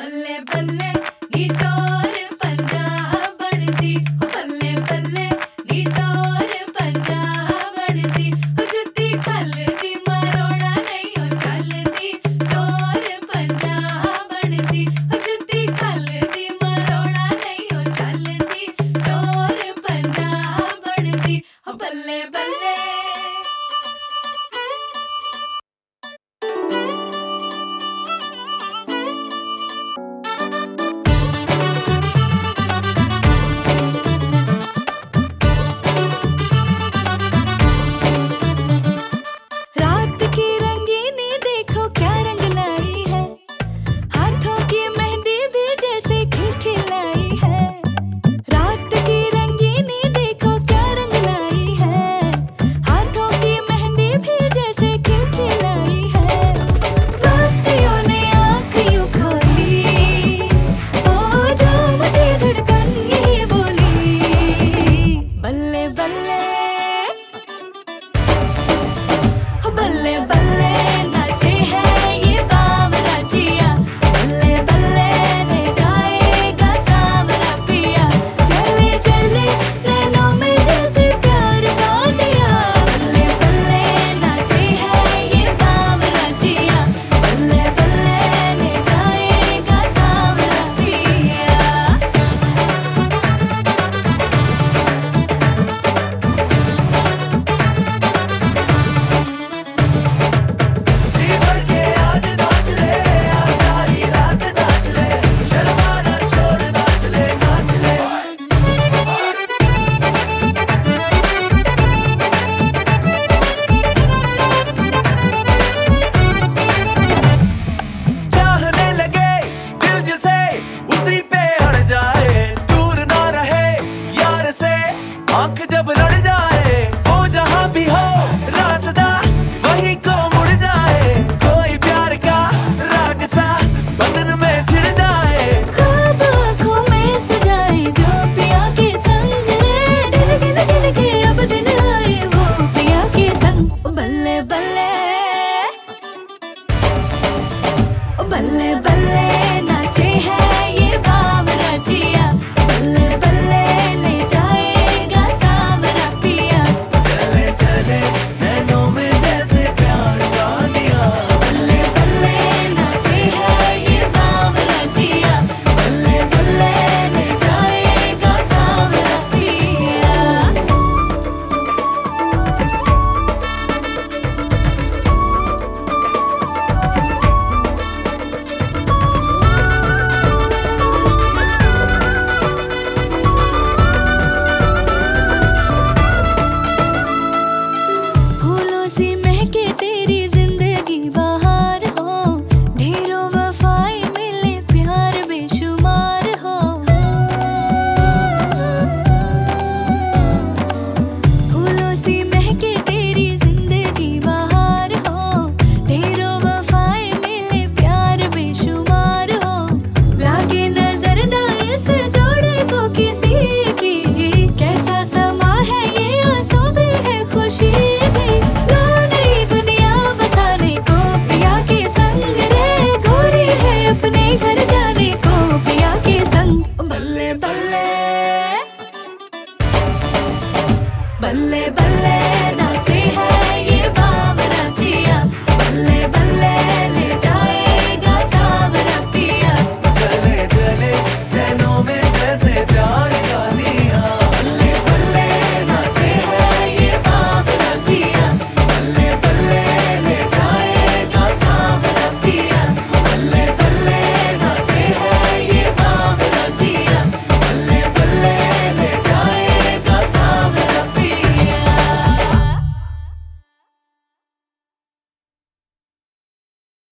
बल्ले बल्ले नी टोर पंजा बढ़ती बल्ले बल्ले नी टोर पंजा बढ़ती जुती कलती मरोड़ा नहीं हो चलती टोर पंजा बढ़ती जुती कलती मरोड़ा नहीं हो चलती टोर पंजा बढ़ती बल्ले बल्ले